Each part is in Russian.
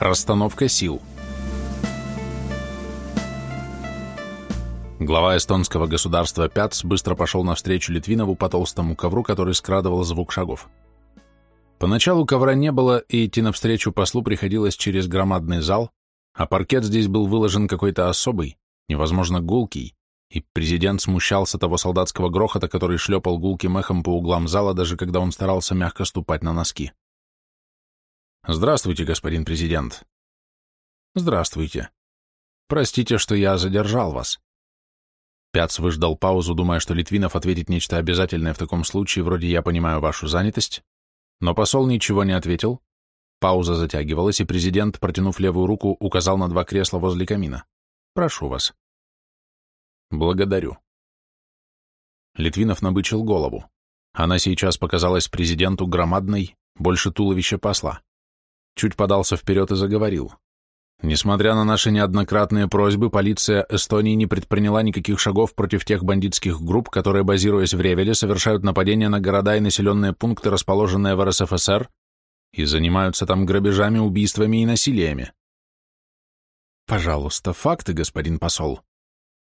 Расстановка сил. Глава эстонского государства Пяц быстро пошел навстречу Литвинову по толстому ковру, который скрадывал звук шагов. Поначалу ковра не было, и идти навстречу послу приходилось через громадный зал, а паркет здесь был выложен какой-то особый, невозможно гулкий, и президент смущался того солдатского грохота, который шлепал гулким эхом по углам зала, даже когда он старался мягко ступать на носки. «Здравствуйте, господин президент». «Здравствуйте. Простите, что я задержал вас». Пяц выждал паузу, думая, что Литвинов ответит нечто обязательное в таком случае, вроде «я понимаю вашу занятость», но посол ничего не ответил, пауза затягивалась, и президент, протянув левую руку, указал на два кресла возле камина. «Прошу вас». «Благодарю». Литвинов набычил голову. Она сейчас показалась президенту громадной, больше туловища посла чуть подался вперед и заговорил. Несмотря на наши неоднократные просьбы, полиция Эстонии не предприняла никаких шагов против тех бандитских групп, которые, базируясь в Ревеле, совершают нападения на города и населенные пункты, расположенные в РСФСР, и занимаются там грабежами, убийствами и насилиями. Пожалуйста, факты, господин посол.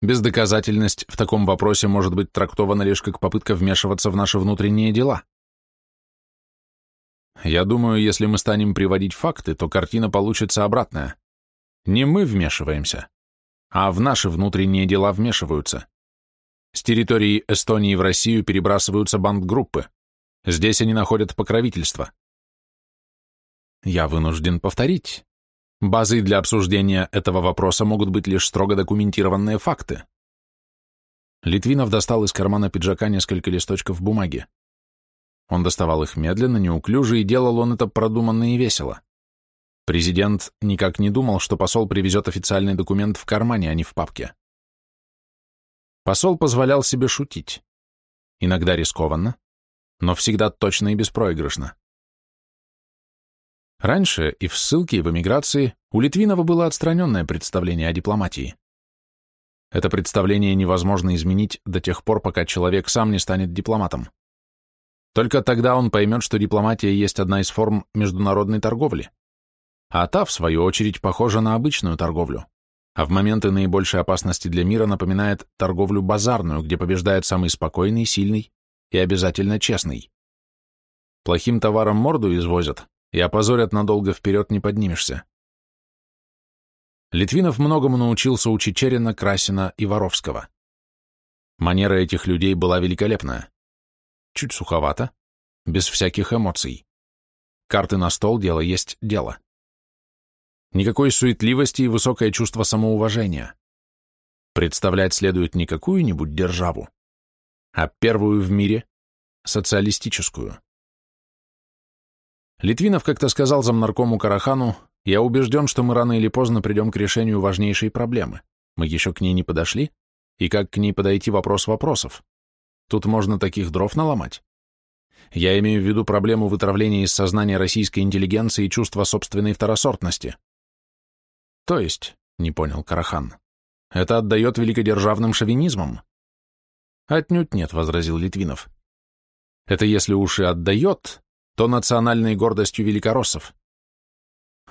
Бездоказательность в таком вопросе может быть трактована лишь как попытка вмешиваться в наши внутренние дела. Я думаю, если мы станем приводить факты, то картина получится обратная. Не мы вмешиваемся, а в наши внутренние дела вмешиваются. С территории Эстонии в Россию перебрасываются бандгруппы. Здесь они находят покровительство. Я вынужден повторить. Базой для обсуждения этого вопроса могут быть лишь строго документированные факты. Литвинов достал из кармана пиджака несколько листочков бумаги. Он доставал их медленно, неуклюже, и делал он это продуманно и весело. Президент никак не думал, что посол привезет официальный документ в кармане, а не в папке. Посол позволял себе шутить. Иногда рискованно, но всегда точно и беспроигрышно. Раньше и в ссылке, и в эмиграции у Литвинова было отстраненное представление о дипломатии. Это представление невозможно изменить до тех пор, пока человек сам не станет дипломатом. Только тогда он поймет, что дипломатия есть одна из форм международной торговли. А та, в свою очередь, похожа на обычную торговлю. А в моменты наибольшей опасности для мира напоминает торговлю базарную, где побеждает самый спокойный, сильный и обязательно честный. Плохим товаром морду извозят, и опозорят надолго вперед не поднимешься. Литвинов многому научился у Чечерина, Красина и Воровского. Манера этих людей была великолепная чуть суховато, без всяких эмоций. Карты на стол, дело есть дело. Никакой суетливости и высокое чувство самоуважения. Представлять следует не какую-нибудь державу, а первую в мире — социалистическую. Литвинов как-то сказал замнаркому Карахану, «Я убежден, что мы рано или поздно придем к решению важнейшей проблемы. Мы еще к ней не подошли, и как к ней подойти вопрос вопросов. Тут можно таких дров наломать. Я имею в виду проблему вытравления из сознания российской интеллигенции чувства собственной второсортности. То есть, не понял Карахан, это отдает великодержавным шовинизмом? Отнюдь нет, возразил Литвинов. Это если уж и отдает, то национальной гордостью великороссов.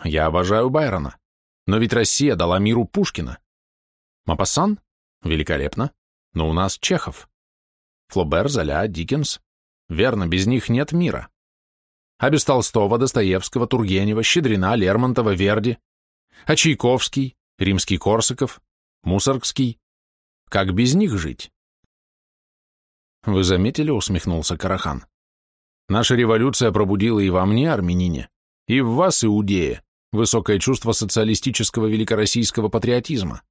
Я обожаю Байрона, но ведь Россия дала миру Пушкина. Мапассан? Великолепно. Но у нас Чехов. Флобер, Золя, Диккенс. Верно, без них нет мира. А без Толстого, Достоевского, Тургенева, Щедрина, Лермонтова, Верди. А Чайковский, Римский Корсаков, Мусоргский. Как без них жить? Вы заметили, усмехнулся Карахан. Наша революция пробудила и во мне, армянине, и в вас, иудея, высокое чувство социалистического великороссийского патриотизма.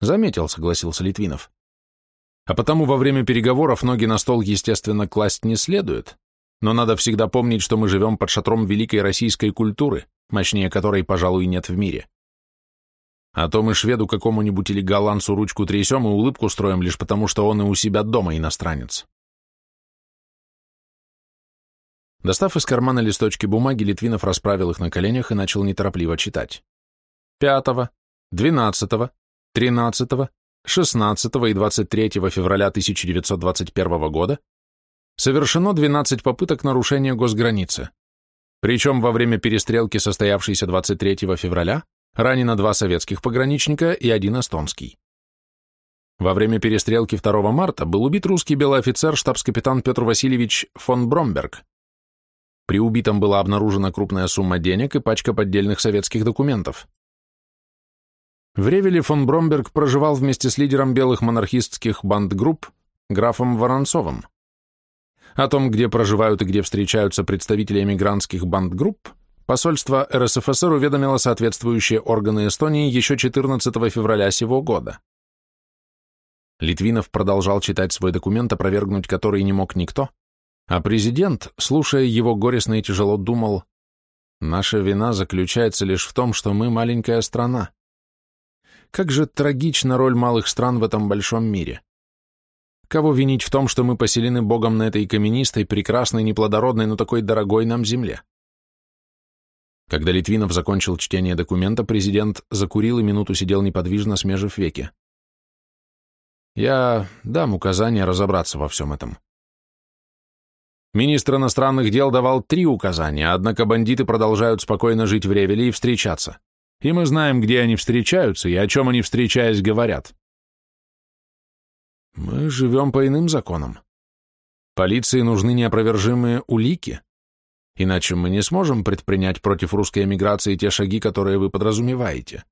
Заметил, согласился Литвинов. А потому во время переговоров ноги на стол, естественно, класть не следует, но надо всегда помнить, что мы живем под шатром великой российской культуры, мощнее которой, пожалуй, нет в мире. А то мы шведу какому-нибудь или голландцу ручку трясем и улыбку строим лишь потому, что он и у себя дома иностранец. Достав из кармана листочки бумаги, Литвинов расправил их на коленях и начал неторопливо читать. Пятого, двенадцатого, тринадцатого, 16 и 23 февраля 1921 года совершено 12 попыток нарушения госграницы. Причем во время перестрелки, состоявшейся 23 февраля, ранено два советских пограничника и один эстонский. Во время перестрелки 2 марта был убит русский белый офицер штабс-капитан Петр Васильевич фон Бромберг. При убитом была обнаружена крупная сумма денег и пачка поддельных советских документов. В Ревеле фон Бромберг проживал вместе с лидером белых монархистских бандгрупп графом Воронцовым. О том, где проживают и где встречаются представители эмигрантских бандгрупп, посольство РСФСР уведомило соответствующие органы Эстонии еще 14 февраля сего года. Литвинов продолжал читать свой документ, опровергнуть который не мог никто, а президент, слушая его горестно и тяжело, думал, «Наша вина заключается лишь в том, что мы маленькая страна. Как же трагична роль малых стран в этом большом мире. Кого винить в том, что мы поселены Богом на этой каменистой, прекрасной, неплодородной, но такой дорогой нам земле?» Когда Литвинов закончил чтение документа, президент закурил и минуту сидел неподвижно, смежив веки. Я дам указание разобраться во всем этом. Министр иностранных дел давал три указания, однако бандиты продолжают спокойно жить в Ревеле и встречаться. И мы знаем, где они встречаются и о чем они, встречаясь, говорят. Мы живем по иным законам. Полиции нужны неопровержимые улики, иначе мы не сможем предпринять против русской эмиграции те шаги, которые вы подразумеваете.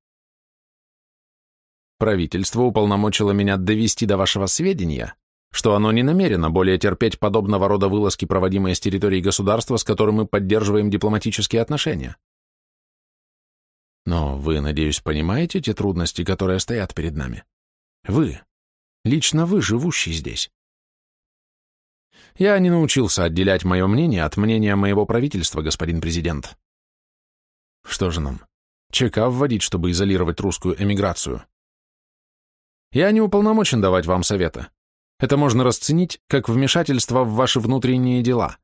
Правительство уполномочило меня довести до вашего сведения, что оно не намерено более терпеть подобного рода вылазки, проводимые с территории государства, с которым мы поддерживаем дипломатические отношения. Но вы, надеюсь, понимаете те трудности, которые стоят перед нами? Вы, лично вы, живущий здесь. Я не научился отделять мое мнение от мнения моего правительства, господин президент. Что же нам, ЧК вводить, чтобы изолировать русскую эмиграцию? Я не уполномочен давать вам совета. Это можно расценить как вмешательство в ваши внутренние дела.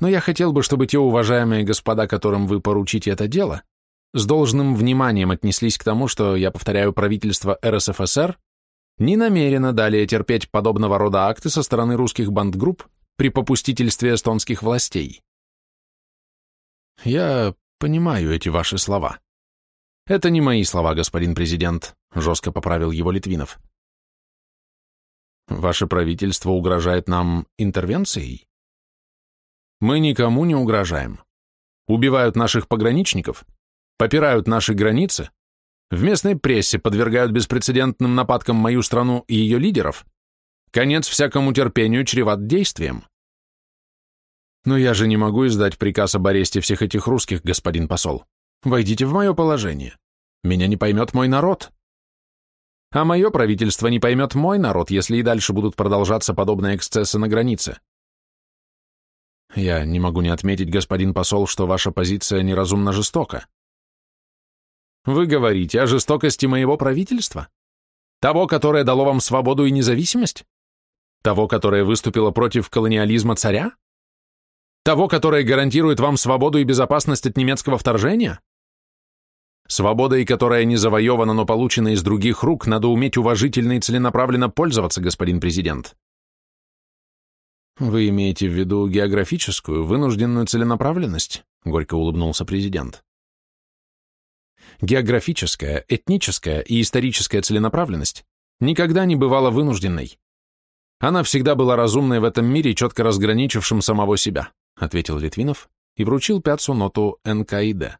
Но я хотел бы, чтобы те уважаемые господа, которым вы поручите это дело, с должным вниманием отнеслись к тому, что, я повторяю, правительство РСФСР не намерено далее терпеть подобного рода акты со стороны русских бандгрупп при попустительстве эстонских властей. Я понимаю эти ваши слова. Это не мои слова, господин президент. — жестко поправил его Литвинов. «Ваше правительство угрожает нам интервенцией?» «Мы никому не угрожаем. Убивают наших пограничников, попирают наши границы, в местной прессе подвергают беспрецедентным нападкам мою страну и ее лидеров. Конец всякому терпению чреват действием. Но я же не могу издать приказ об аресте всех этих русских, господин посол. Войдите в мое положение. Меня не поймет мой народ. А мое правительство не поймет мой народ, если и дальше будут продолжаться подобные эксцессы на границе. Я не могу не отметить, господин посол, что ваша позиция неразумно жестока. Вы говорите о жестокости моего правительства? Того, которое дало вам свободу и независимость? Того, которое выступило против колониализма царя? Того, которое гарантирует вам свободу и безопасность от немецкого вторжения? Свободой, которая не завоевана, но получена из других рук, надо уметь уважительно и целенаправленно пользоваться, господин президент. Вы имеете в виду географическую, вынужденную целенаправленность? Горько улыбнулся президент. Географическая, этническая и историческая целенаправленность никогда не бывала вынужденной. Она всегда была разумной в этом мире, четко разграничившим самого себя, ответил Литвинов и вручил Пятцу ноту НКИД.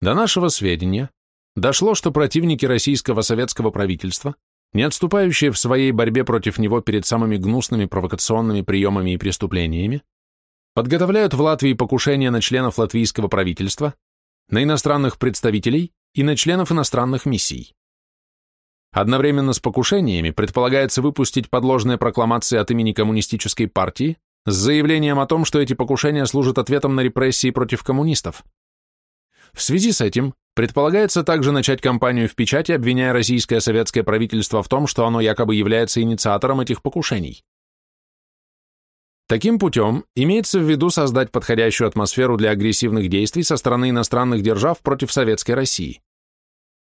До нашего сведения дошло, что противники российского советского правительства, не отступающие в своей борьбе против него перед самыми гнусными провокационными приемами и преступлениями, подготовляют в Латвии покушения на членов латвийского правительства, на иностранных представителей и на членов иностранных миссий. Одновременно с покушениями предполагается выпустить подложные прокламации от имени коммунистической партии с заявлением о том, что эти покушения служат ответом на репрессии против коммунистов. В связи с этим предполагается также начать кампанию в печати, обвиняя российское советское правительство в том, что оно якобы является инициатором этих покушений. Таким путем имеется в виду создать подходящую атмосферу для агрессивных действий со стороны иностранных держав против Советской России.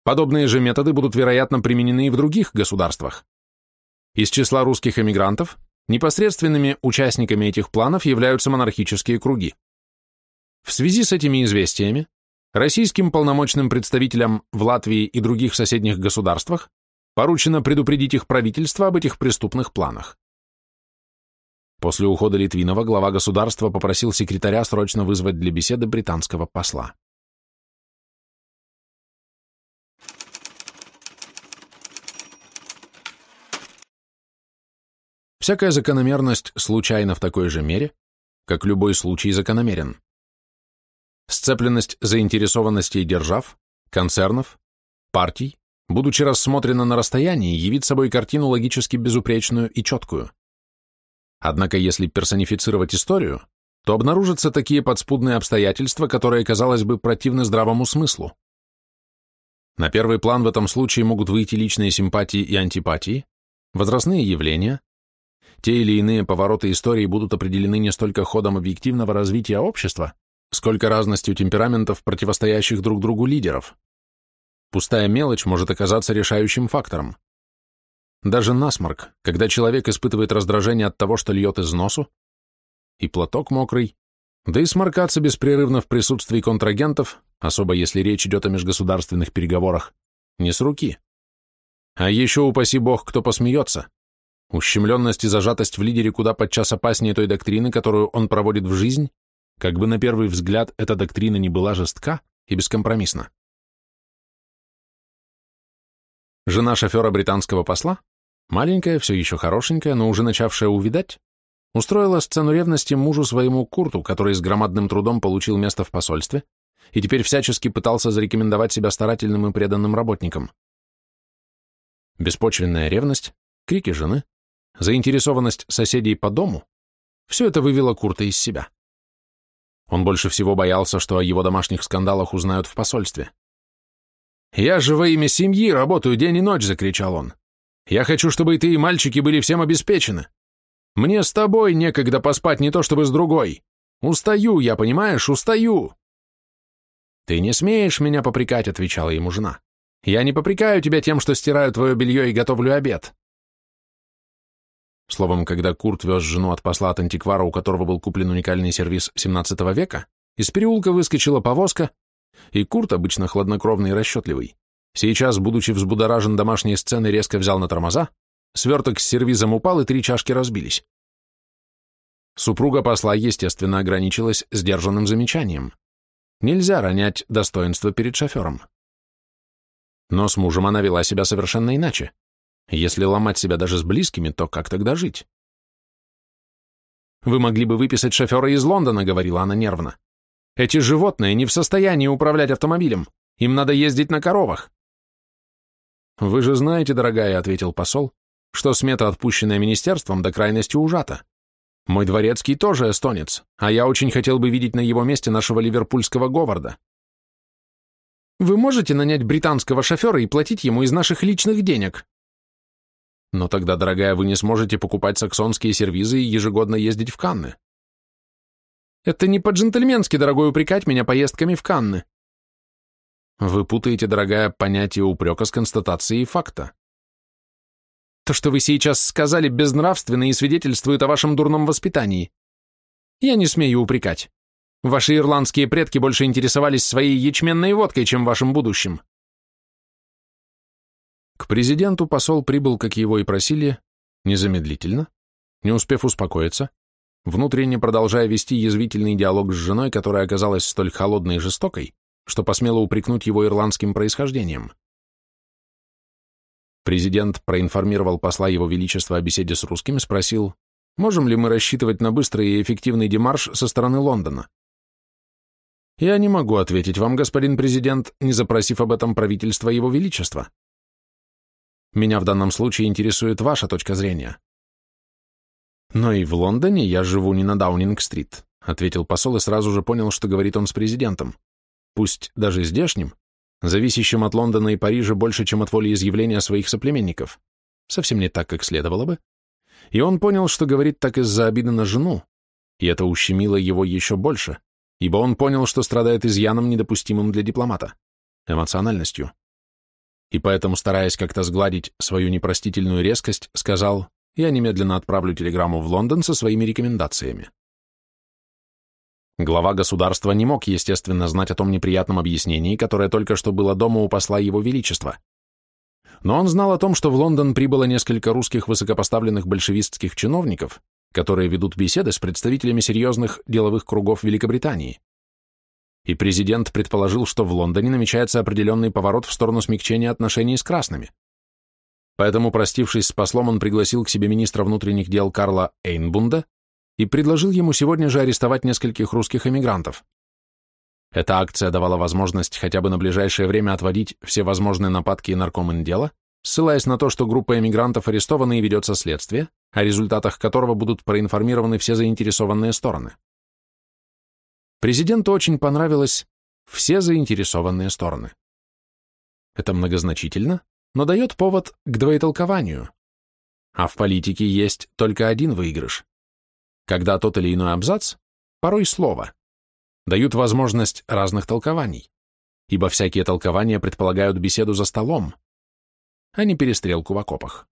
Подобные же методы будут, вероятно, применены и в других государствах. Из числа русских эмигрантов непосредственными участниками этих планов являются монархические круги. В связи с этими известиями российским полномочным представителям в Латвии и других соседних государствах поручено предупредить их правительство об этих преступных планах. После ухода Литвинова глава государства попросил секретаря срочно вызвать для беседы британского посла. Всякая закономерность случайна в такой же мере, как любой случай закономерен. Сцепленность заинтересованностей держав, концернов, партий, будучи рассмотрена на расстоянии, явит собой картину логически безупречную и четкую. Однако если персонифицировать историю, то обнаружатся такие подспудные обстоятельства, которые, казалось бы, противны здравому смыслу. На первый план в этом случае могут выйти личные симпатии и антипатии, возрастные явления, те или иные повороты истории будут определены не столько ходом объективного развития общества, сколько разностью темпераментов противостоящих друг другу лидеров. Пустая мелочь может оказаться решающим фактором. Даже насморк, когда человек испытывает раздражение от того, что льет из носу, и платок мокрый, да и сморкаться беспрерывно в присутствии контрагентов, особо если речь идет о межгосударственных переговорах, не с руки. А еще, упаси бог, кто посмеется. Ущемленность и зажатость в лидере куда подчас опаснее той доктрины, которую он проводит в жизнь, как бы на первый взгляд эта доктрина не была жестка и бескомпромиссна. Жена шофера британского посла, маленькая, все еще хорошенькая, но уже начавшая увидать, устроила сцену ревности мужу своему Курту, который с громадным трудом получил место в посольстве и теперь всячески пытался зарекомендовать себя старательным и преданным работником. Беспочвенная ревность, крики жены, заинтересованность соседей по дому – все это вывело Курта из себя. Он больше всего боялся, что о его домашних скандалах узнают в посольстве. «Я же во имя семьи работаю день и ночь!» – закричал он. «Я хочу, чтобы и ты, и мальчики были всем обеспечены. Мне с тобой некогда поспать, не то чтобы с другой. Устаю я, понимаешь, устаю!» «Ты не смеешь меня попрекать», — отвечала ему жена. «Я не попрекаю тебя тем, что стираю твое белье и готовлю обед. Словом, когда Курт вез жену от посла от антиквара, у которого был куплен уникальный сервис XVII века, из переулка выскочила повозка, и Курт, обычно хладнокровный и расчетливый, сейчас, будучи взбудоражен домашней сценой, резко взял на тормоза, сверток с сервизом упал, и три чашки разбились. Супруга посла, естественно, ограничилась сдержанным замечанием. Нельзя ронять достоинство перед шофером. Но с мужем она вела себя совершенно иначе. Если ломать себя даже с близкими, то как тогда жить? «Вы могли бы выписать шофера из Лондона», — говорила она нервно. «Эти животные не в состоянии управлять автомобилем. Им надо ездить на коровах». «Вы же знаете, дорогая», — ответил посол, «что смета, отпущенная министерством, до крайности ужата. Мой дворецкий тоже эстонец, а я очень хотел бы видеть на его месте нашего ливерпульского Говарда». «Вы можете нанять британского шофера и платить ему из наших личных денег?» Но тогда, дорогая, вы не сможете покупать саксонские сервизы и ежегодно ездить в Канны. Это не по-джентльменски, дорогой, упрекать меня поездками в Канны. Вы путаете, дорогая, понятие упрека с констатацией факта. То, что вы сейчас сказали, безнравственно и свидетельствует о вашем дурном воспитании. Я не смею упрекать. Ваши ирландские предки больше интересовались своей ячменной водкой, чем вашим будущим. К президенту посол прибыл, как его и просили, незамедлительно, не успев успокоиться, внутренне продолжая вести язвительный диалог с женой, которая оказалась столь холодной и жестокой, что посмела упрекнуть его ирландским происхождением. Президент проинформировал посла Его Величества о беседе с русским и спросил, можем ли мы рассчитывать на быстрый и эффективный демарш со стороны Лондона. Я не могу ответить вам, господин президент, не запросив об этом правительство Его Величества. Меня в данном случае интересует ваша точка зрения. Но и в Лондоне я живу не на Даунинг-стрит, ответил посол и сразу же понял, что говорит он с президентом. Пусть даже здешним, зависящим от Лондона и Парижа больше, чем от волеизъявления своих соплеменников. Совсем не так, как следовало бы. И он понял, что говорит так из-за обиды на жену, и это ущемило его еще больше, ибо он понял, что страдает изъяном, недопустимым для дипломата, эмоциональностью и поэтому, стараясь как-то сгладить свою непростительную резкость, сказал, я немедленно отправлю телеграмму в Лондон со своими рекомендациями. Глава государства не мог, естественно, знать о том неприятном объяснении, которое только что было дома у посла Его Величества. Но он знал о том, что в Лондон прибыло несколько русских высокопоставленных большевистских чиновников, которые ведут беседы с представителями серьезных деловых кругов Великобритании. И президент предположил, что в Лондоне намечается определенный поворот в сторону смягчения отношений с красными. Поэтому, простившись с послом, он пригласил к себе министра внутренних дел Карла Эйнбунда и предложил ему сегодня же арестовать нескольких русских эмигрантов. Эта акция давала возможность хотя бы на ближайшее время отводить все возможные нападки и наркоминдела, ссылаясь на то, что группа эмигрантов арестована и ведется следствие, о результатах которого будут проинформированы все заинтересованные стороны. Президенту очень понравилось «все заинтересованные стороны». Это многозначительно, но дает повод к двоетолкованию. А в политике есть только один выигрыш. Когда тот или иной абзац, порой слово, дают возможность разных толкований, ибо всякие толкования предполагают беседу за столом, а не перестрелку в окопах.